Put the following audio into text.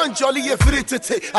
One jolly every tete.